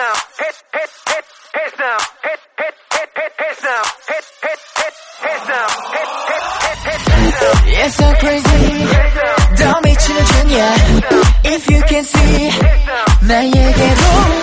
now, hit, hit, hit, hit now, hit, hit, hit, hit, hit now, hit, hit, hit, hit now, hit, hit, hit, hit, hit now. It's so crazy 더 미치는 중이야 If you can see 나에게로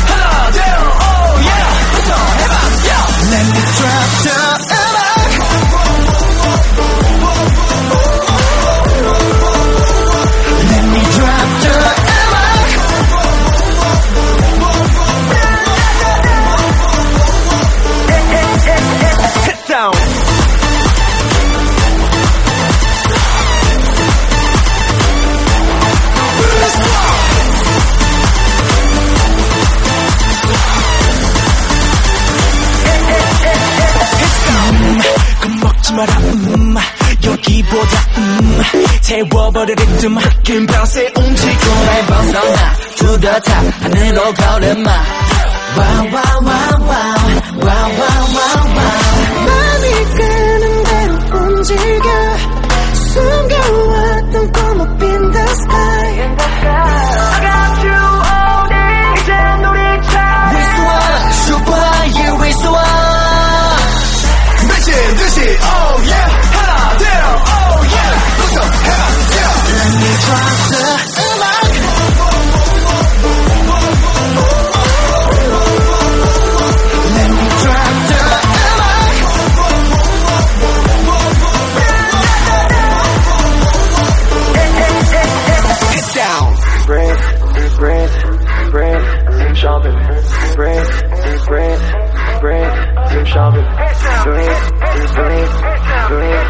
놓지 마라 음 여기보다 음 채워버려 리듬 긴 밤새 움직여. 날 벗어나 to the top 하늘로 걸음마. 와와와와와와와와 맘이 끄는 대로 움직여. 숨겨왔던 꿈을 빈 the sky. shopping, breathe, breathe, breathe, I'm shopping, breathe, breathe, breathe,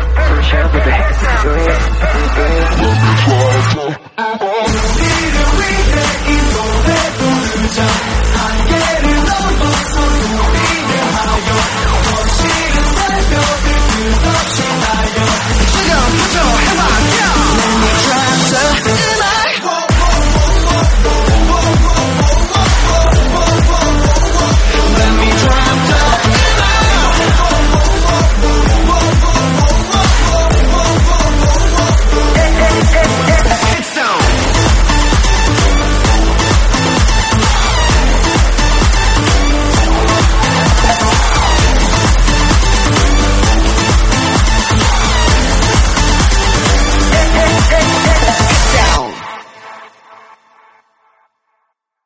breathe.